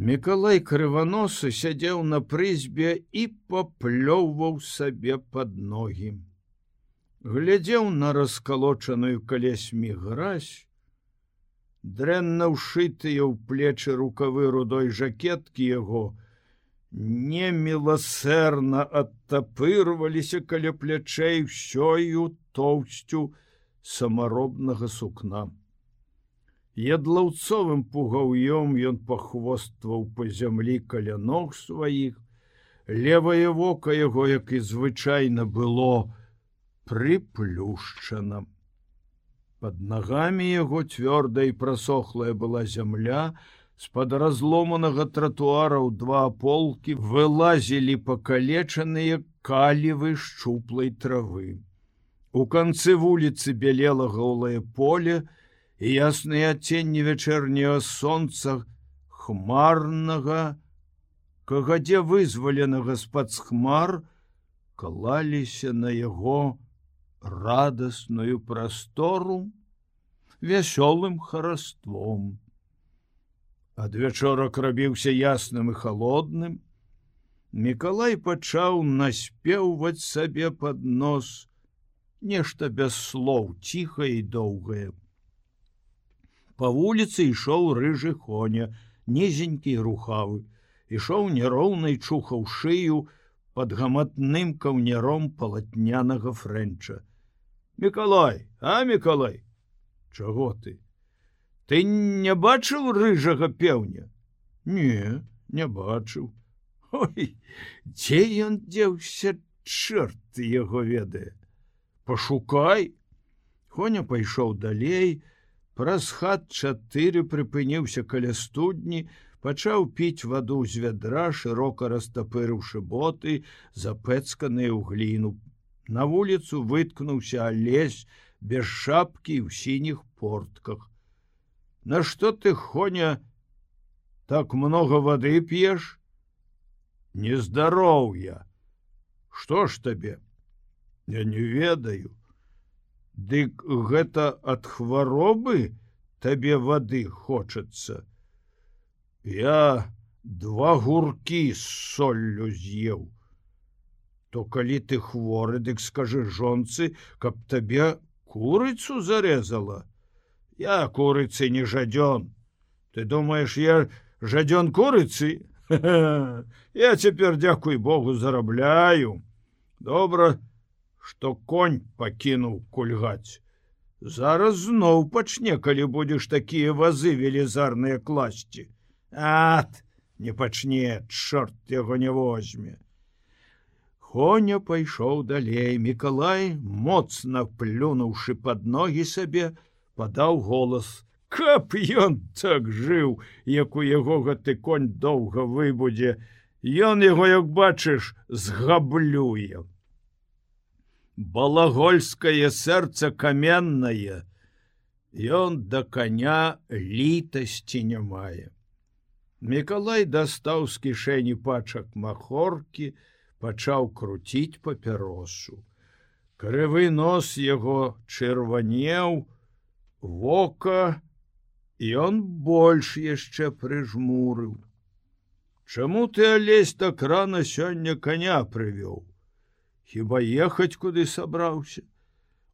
Мікалай крываносы сядзеў на прызьбе і паплёўваў сабе под ногі. Глядзеў на раскалочаную калесьмі гразь, дрэнна ўшытыя ў плечы рукавы рудой жакеткі яго, неміласэрна адтапырваліся каля плячэй ўсёю тоўсцю самаробнага сукна. Ядлаўцовым пугаўём ён пахвостваў па зямлі каля ног сваіх. Левае вока яго, як і звычайна было, прыплюшчана. Пад нагамі яго цвёрда і прасохлая была зямля, з-пад разломанага тратуара ў два полкі вылазілі пакалечаныя калівы шчуплай травы. У канцы вуліцы бялела голае поле, ясныя адценні вячэрняго сонца хмарнага, кагадзе вызваленага з-пад хмар клаліся на яго радасную прастору вясёлым хараством. Ад вячорак рабіўся ясным і холодным, Мікалай пачаў наспеўваць сабе под нос нешта без слоў ціха і доўгае. Па вуліцы ішоў рыжы коня, нізенькі рухавы, ішоў няроўнай чухаў шыю под гаматным каўняром палатнянага фрэнча. Мікалай, а мікалай, Чаго ты? Ты не бачыў рыжага пеўня? Не, не бачыў. Ой, дзе ён дзеўся чорт яго ведае. Пашукай. Хоня пайшоў далей, Праз хат чатыры прыпыніўся каля студні, пачаў піць ваду з вядра, шырока растапырыўшы боты, запэцканыя ў гліну. На вуліцу выткнуўся алесь без шапкі ў сініх портках. Нашто ты хоня так много вады п'еш? Нездароўя. Што ж табе? Я не ведаю. Дык гэта ад хваробы табе вады хочацца. Я два гуркі з соллю з'еў. То калі ты хворы, дык скажы жонцы, каб табе курыцу зарезала. Я курыцы не жадён. Ты думаешь, я жадён курыцы? Я цяпер дзякуй Богу зарабляю. Добра, што конь пакінуў кульгаць. Зараз зноў пачне, калі будзеш такія вазы велізарныя класці. Ат, не пачне, чорт яго не возьме. Хоня пайшоў далей, Миколай, моцна плюнуўшы под ногі сабе, падаў голас: Каб ён так жыў, як у яго гэты конь доўга выбудзе, Ён яго, як бачыш, згаблюе балагольское сэрца каменнае, Ён да коня літасці не мае. Миколай дастаў з кішэні пачак махоркі, пачаў круціць папяросу. Крывы нос яго чырванеў, вока, ён больш яшчэ прыжмурыў. Чаму ты алесь так рана сёння коня прывёў? Хіба ехаць куды сабраўся?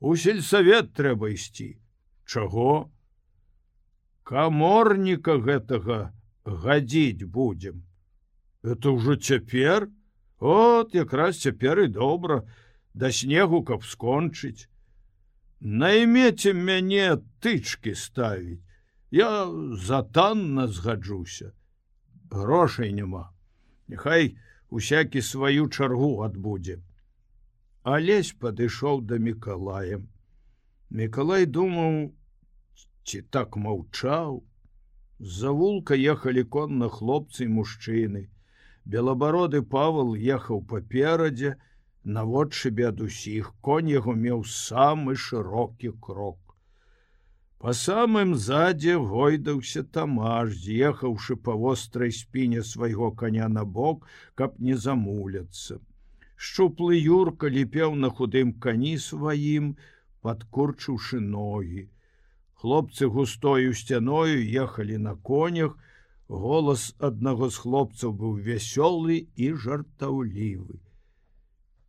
У сельсавет трэба ісці. Чаго? Каморніка гэтага гадзіць будзем. Это ўжо цяпер? От якраз цяпер і добра. Да снегу каб скончыць. Наймеце мяне тычки ставіць. Я затанна згаджуся. Грошай няма. Няхай усякі сваю чаргу адбудзе Алесь падышоў да Миколая. Миколай думаў, ці так маўчаў. З-за вулка ехалі конна хлопцы і мужчыны. Белабароды Павал ехаў паперадзе, наводшыбе ад усіх конь яго меў самы шырокі крок. Па самым задзе гойдаўся тамаж, з'ехаўшы па вострай спіне свайго коня на бок, каб не замуляцца шчуплы юрка ліпеў на худым кані сваім падкорчыўшы ногі. Хлопцы густою сцяною ехалі на конях голас аднаго з хлопцаў быў вясёлы і жартаўлівы.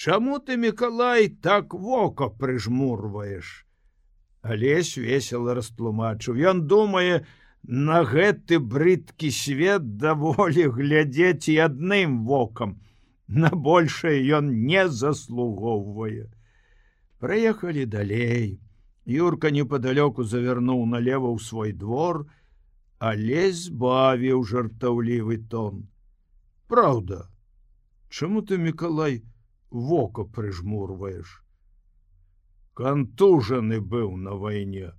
Чаму ты мікалай так вока прыжмурваеш? Алесь весело растлумачыў. Ён думае на гэты брыдкі свет даволі глядзець і адным вокам на большее ён не заслугоўвае прыехалі далей. Юрка неподалёку завярнуў налево ў свой двор але збавіў жартаўлівы тон. Праўда чаму ты мікалай вока прыжмурваеш кантужаны быў на вайне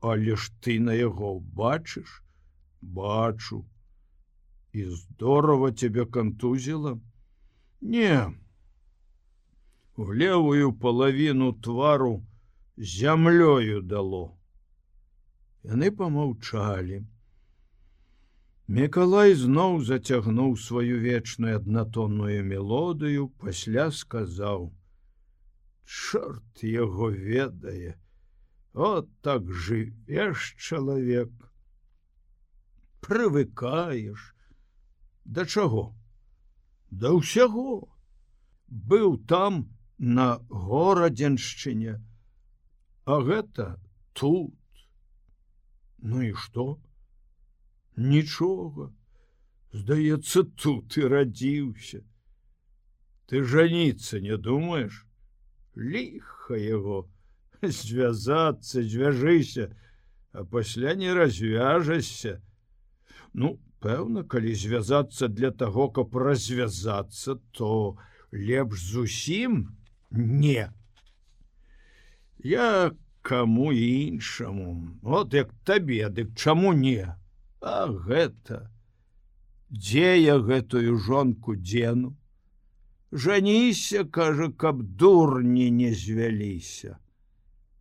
але ж ты на яго бачыш бачу. І здорово тебе кантузіла не в левую палавіну твару зямлёю дало яны помаўчалі Миколай зноў зацягнуў сваю вечную аднатонную мелодыю, пасля сказаў: Чорт яго ведае, от так жывеш чалавек. Прывыкаеш да чаго? Да ўсяго. Быў там на горадзеншчыне, А гэта тут. Ну і што? нічога. Здаецца тут і радзіўся. Ты жаніцца не думаешь ліха яго. Звязацца звяжыся а пасля не развяжашся ну пэўна калі звязацца для таго каб развязацца то лепш зусім не. Я кому іншаму. Вот як табе дык чаму не? А гэта? Дзе я гэтую жонку дзену? Жаніся кажа каб дурні не звяліся.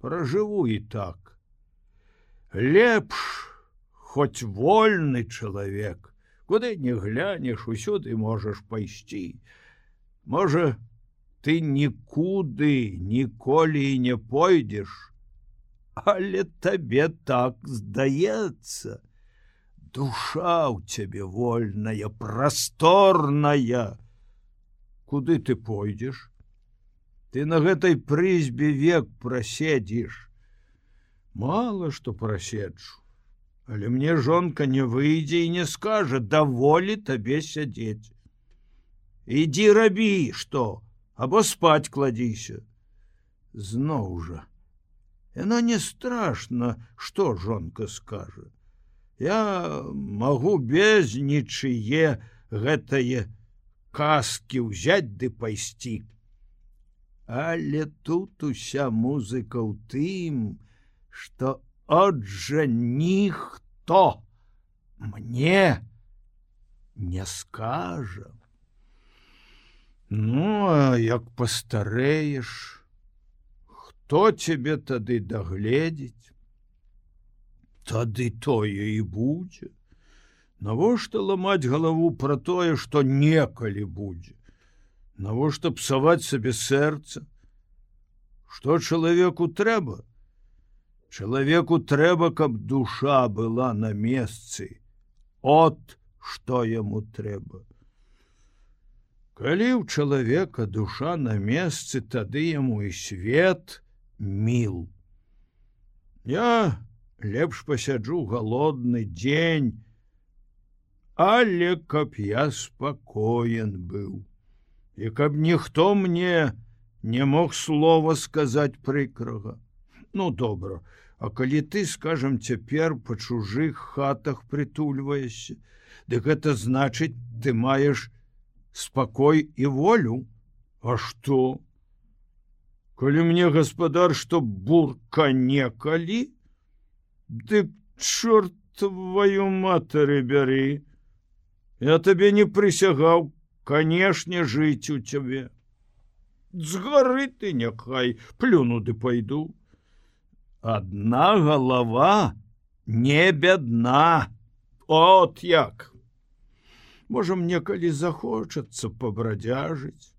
Пражыву і так. Лепш хоць вольны чалавек куды не глянеш усюды можаш пайсці можа ты нікуды ніколі не пойдзеш але табе так здаецца душа у цябе вольная просторная. Куды ты пойдзеш ты на гэтай прызьбе век праседзіш мало что праседжу але мне жонка не выйдзе і не скажа даволі табе сядзець ідзі рабі что або спать кладзіся зноў жа яно не страшно что жонка скажет. Я могу без нічые гэтае каски ўзять ды пайсці. Але тут уся музыка ў тым что отжа ніхто мне не скажа ну а як пастарэеш хто тебе тады дагледзець тады тое і будзе навошта ламаць галаву пра тое што некалі будзе? Навошта псаваць сабе сэрца? Что чалавеку трэба чалавеку трэба каб душа была на месцы. От что яму трэба калі ў чалавека душа на месцы тады яму і свет міл. Я лепш пасяджу галодны дзень але каб я спакоен быў. І каб ніхто мне не мог слова сказаць прыкрага ну добра а калі ты скажам цяпер па чужых хатах прытульваешся дык гэта значыць ты маеш спакой і волю а что калі мне гаспадар што бурка некалі Ды чорт твою матары бяры. Я табе не прысягаў, канешне, жыць у цябе. З гары ты няхай плюнуды пайду. Адна галава не бядна. От як. Можа мне калі захочацца пабрадзяжыць.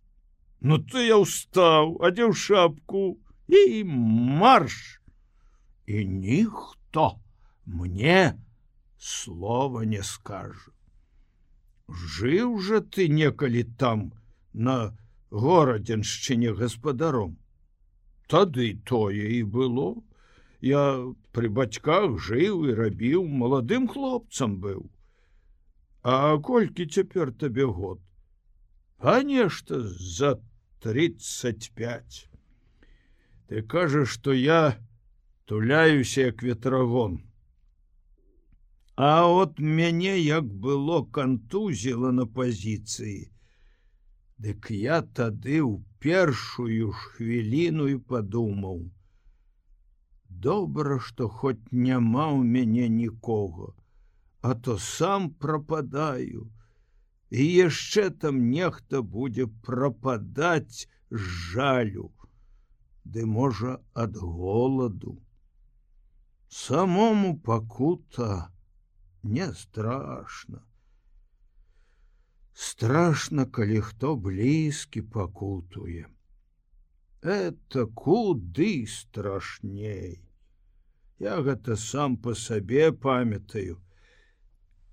Ну ты я ўстаў, адзеў шапку і марш. І ніхто хто мне слова не скажу жыў жа ты некалі там на горадзяншчыне гаспадаром тады тое і было я пры бацьках жыў і рабіў маладым хлопцам быў. А колькі цяпер табе год? А нешта за 35 ты кажаш что я туляюся як ветрагон. А от мяне як было кантузіла на пазіцыі. Дык я тады ў першую ж хвіліну і падумаў: Добра, што хоць няма ў мяне нікога, а то сам прападаю. І яшчэ там нехта будзе прападаць з жалю, Ды можа ад голаду. Самому пакута, не страшно страшно калі хто блізкі пакутуе это куды страшней я гэта сам по сабе памятаю.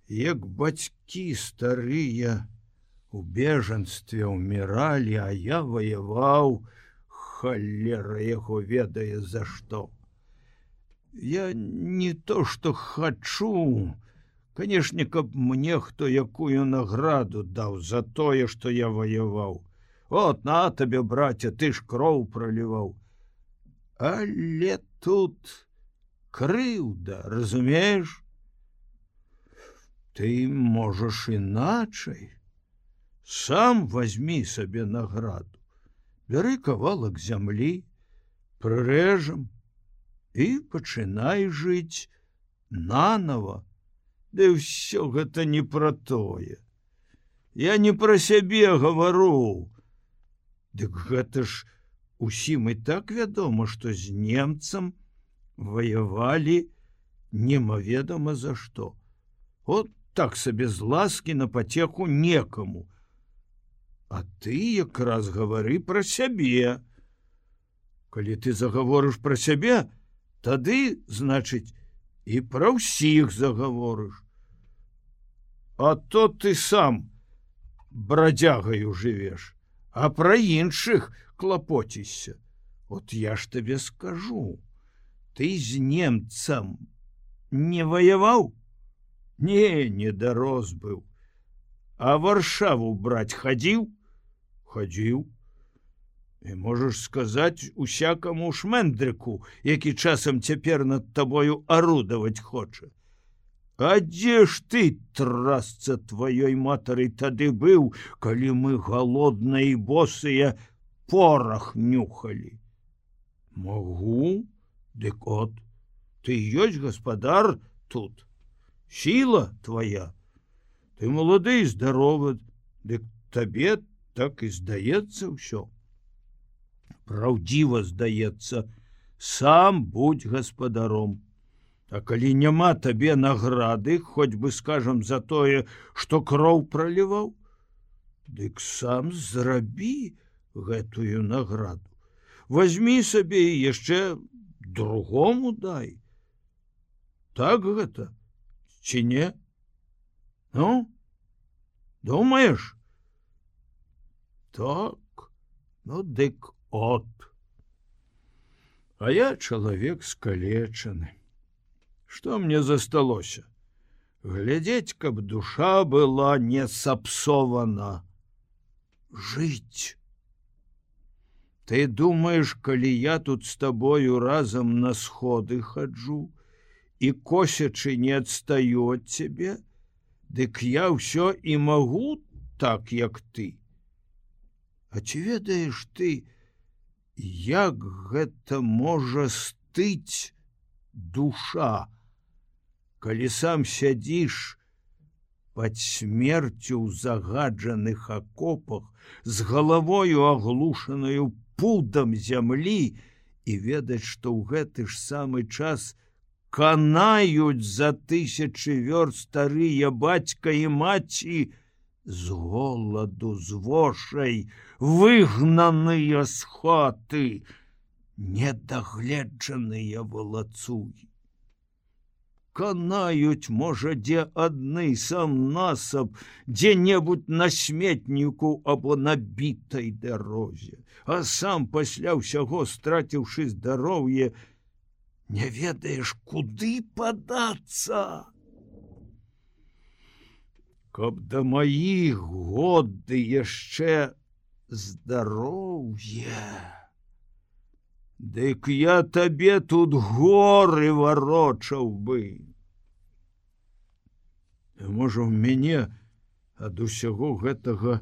Як бацькі старыя у бежанстве ўміралі а я ваяваў халера яго ведае за што. Я не то что хачу канешне каб мне хто якую награду даў за тое что я ваяваў. От на табе братья ты ж кроў проліваў але тут крыўда разумееш ты можаш іначай сам возьми сабе награду бяры кавалак зямлі прырэжам і пачынай жыць нанова Ды ўсё гэта не пра тое. Я не пра сябе гавару. Дык гэта ж усім і так вядома, што з немцам ваявалі немаведама за што. От так сабе з ласкі на пацеху некаму. А ты якраз гавары пра сябе. Калі ты загаворыш пра сябе, тады, значыць, і пра ўсіх загаворыш. А то ты сам брадзягаю жывеш, а пра іншых клапоцішся. От я ж табе скажу, ты з немцам не ваяваў? Не, не дарос быў. А варшаву браць хадзіў, хадзіў, І можаш сказаць усякаму шмэндрыку, які часам цяпер над табою арудаваць хоча. А дзе ж ты трасца тваёй матары тады быў, калі мы галодныя і босыя порах нюхалі. Могу, дык от, ты ёсць гаспадар тут. Сіла твоя. Ты малады і здаровы, дык табе так і здаецца ўсё праўдзіва здаецца сам будь гаспадаром а калі няма табе награды хоць бы скажам за тое что кроў проліваў дык сам зрабі гэтую награду возьми сабе і яшчэ другому дай так гэта ці не ну думаешь так ну дык от. А я чалавек скалечаны. Што мне засталося? Глядзець, каб душа была не сапсована. Жыць. Ты думаешь, калі я тут з табою разам на сходы хаджу і косячы не адстаю ад цябе, Дык я ўсё і магу так, як ты. А ці ведаеш ты, як гэта можа стыць душа калі сам сядзіш под смерцю ў загаджаных акопах з галавою аглушанаю пудам зямлі і ведаць што ў гэты ж самы час канаюць за тысячи вёрст старыя бацька і маці з голаду з вошай выгнаныя з хаты, недагледжаныя валацуі. Сканаюць можа дзе адны сам насаб дзе-небудзь на сметніку або набітай дарозе. А сам пасля ўсяго страціўшы здароўе не ведаеш куды падацца. Каб да маіх годы яшчэ здароўе. Дык я табе тут горы варочаў бы можа у мяне ад усяго гэтага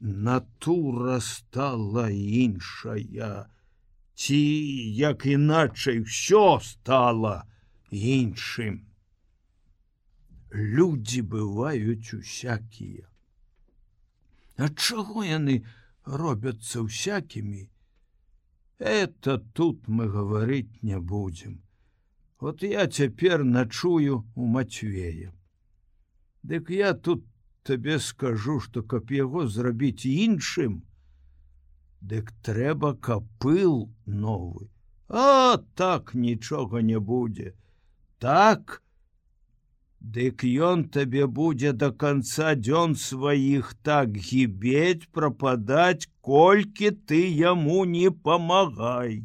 натура стала іншая. Ці як іначай все стала іншым. Людзі бываюць усякія. Ад чаго яны робяцца усякімі это тут мы гаварыць не будзем. Вот я цяпер начую у мацвея дык я тут табе скажу что каб яго зрабіць іншым дык трэба капыл новы а так нічога не будзе так Дык ён табе будзе до конца дзён сваіх так гібець прападаць, колькі ты яму не памагай.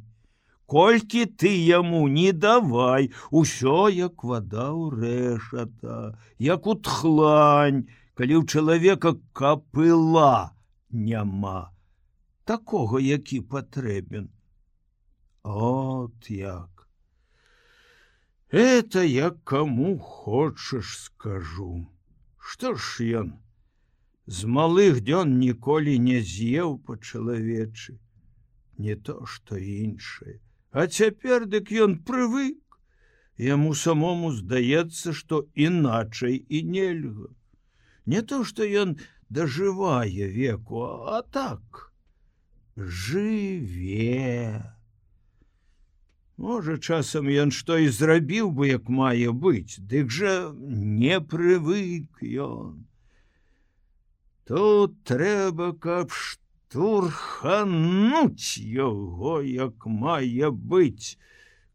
Колькі ты яму не давай, усё як вода ў рэшата, як у тхлань, калі ў чалавека капыла няма, такога, які патрэбен. От як. Это я кому хочаш скажу. Что ж ён? З малых дзён ніколі не з'еў па-чалавечы. Не то что іншае а цяпер дык ён прывык. Яму самому здаецца что іначай і нельга. Не то что ён дажывае веку а так жыве. Можа, часам ён што і зрабіў бы, як мае быць, Дык жа не прывык ён. Тут трэба, каб штурхануць яго, як мае быць,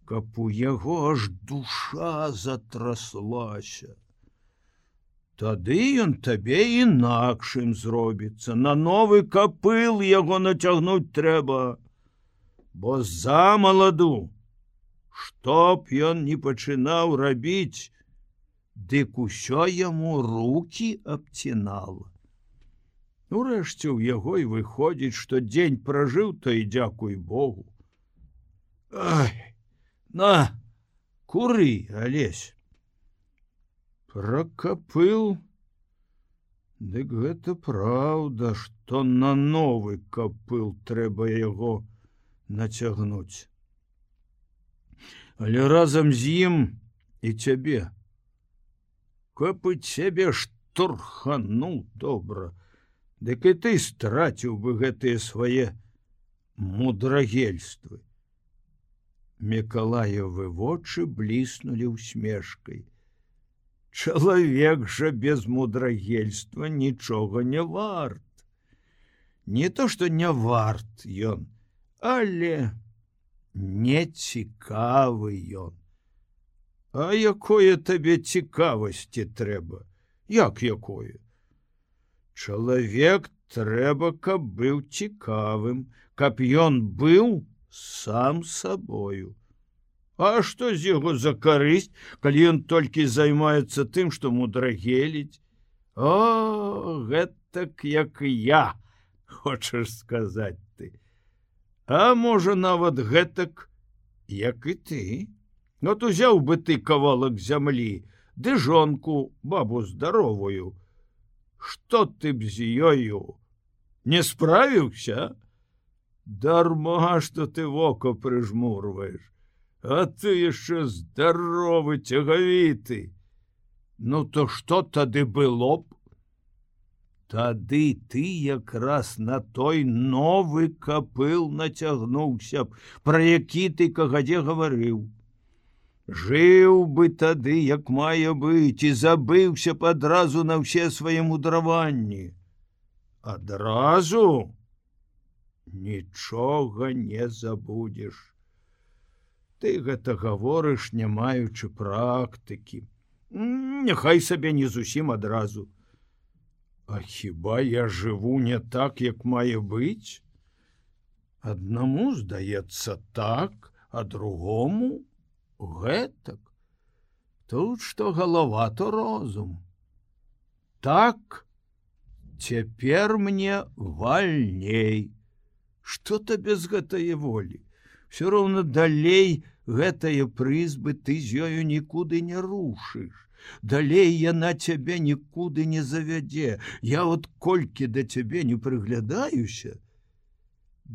каб у яго аж душа затраслася. Тады ён табе інакшым зробіцца, на новы капыл яго нацягнуць трэба, бо за маладу, чтоб ён не пачынаў рабіць, дык усё яму руки абцінала. Урэшце ў яго і выходзіць, што дзень пражыў, то і дзякуй Богу. Ай, на куры, алесь. Пракапыл, Дык гэта праўда, што на новы капыл трэба яго нацягнуць але разам з ім і цябе копыць сябе штурхануў добра дык і ты страціў бы гэтыя свае мудрагельствы мекалаевы вочы бліснулі усмешкай чалавек жа без мудрагельства нічога не варт не то что не варт ён але не нецікавы ён. А якое табе цікавасці трэба, як якое? Чалавек трэба, каб быў цікавым, каб ён быў сам сабою. А што з яго за карысць, калі ён толькі займаецца тым, што мудрагеліць? О, гэтак як я, хочаш сказаць ты. А можа нават гэтак, як і ты, Но то узяў бы ты кавалак зямлі, ды жонку бабу здаровую. Што ты б з ёю? Не справіўся? Дарма, што ты вока прыжмурваеш, А ты яшчэ здаровы цягавіты. Ну то што тады было б? Тады ты якраз на той новы капыл нацягнуўся б, пра які ты кагадзе гаварыў. Жыў бы тады, як мае быць, і забыўся б адразу на ўсе свае мудраванні. Адразу? Нічога не забудзеш. ты гэта гаворыш не маючы практыкі. Няхай сабе не зусім адразу. А хіба я жыву не так як мае быць? Аднаму здаецца так а другому гэтак. Тут што галава то розум. Так цяпер мне вальней. Что табе з гэтае волі все роўна далей гэтае прызбы ты з ёю нікуды не рушыш. Далей яна цябе нікуды не завядзе. Я от колькі да цябе не прыглядаюся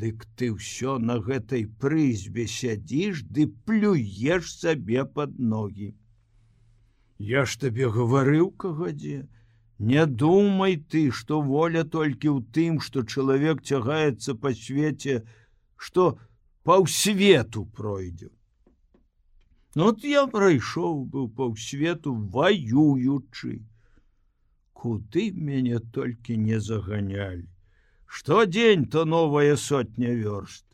Дык ты ўсё на гэтай прызьбе сядзіш ды плюеш сабе под ногі. Я ж табе гаварыў кагадзе, Не думай ты, што воля толькі ў тым, што чалавек цягаецца па свеце, што паўсвету пройдзе. Ну от я прайшоў быў паўсвету ваюючы. Куды мяне толькі не заганялі штодзень то новая сотня вёрст?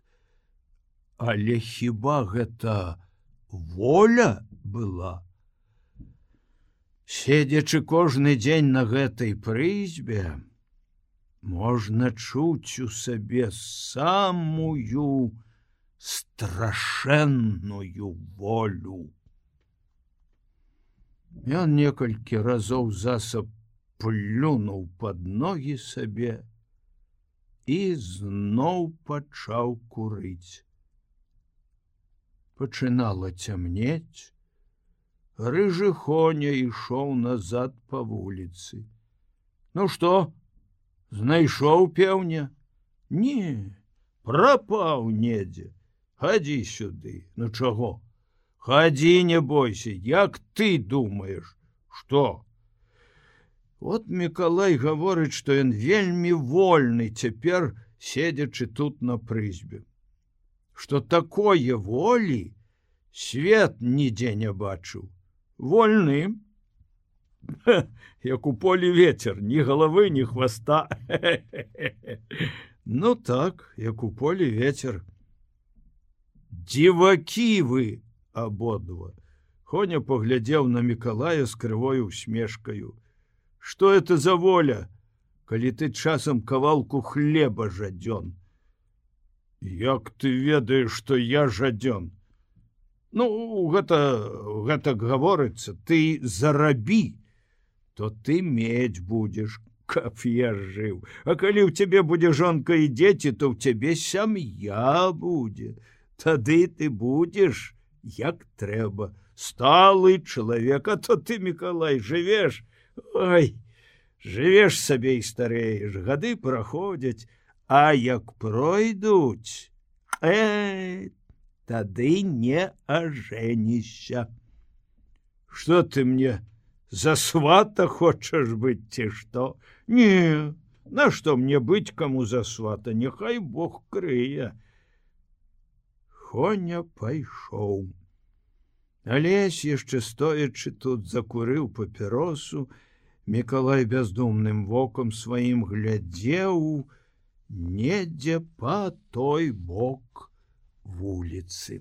Але хіба гэта воля была? Седзячы кожны дзень на гэтай прызьбе можна чуць у сабе самую страшэнную волю. Ён некалькі разоў засаб плюнуў под ногі сабе і зноў пачаў курыць. Пачынала цямнець, Рыжы хоня ішоў назад па вуліцы. Ну што, знайшоў пеўня? Не, прапаў недзе, хадзі сюды, ну чаго? Хадзі, не бойся, як ты думаешь, што? Вот Миколай гаворыць, што ён вельмі вольны цяпер седзячы тут на прызьбе. Што такое волі свет нідзе не бачыў. Вольны, як у полі ветер, ні галавы, ні хваста. ну так, як у полі ветер. Дзівакі вы абодва. Хоня паглядзеў на Миколая з крывою усмешкаю что это за воля? Калі ты часам кавалку хлеба жадзён як ты ведаеш что я жадзён ну гэта гэта гаворыцца ты зарабі то ты медь будешь каб я жыў. А калі ў цябе будзе жонка і дзеці то ў цябе сям'я будзе тады ты будзеш як трэба сталы чалавека то ты мікалай жывеш Ой, жывеш сабе і старееш, гады праходзяць, а як пройдуць, э, тады не ажэніся. Што ты мне за свата хочаш быць ці што? Не, Нашто мне быць каму за свата, няхай Бог крые. Хоня пайшоў. Алесь яшчэ стоячы тут закурыў папіросу, Миколай бяздумным вокам сваім глядзеў недзе па той бок вуліцы.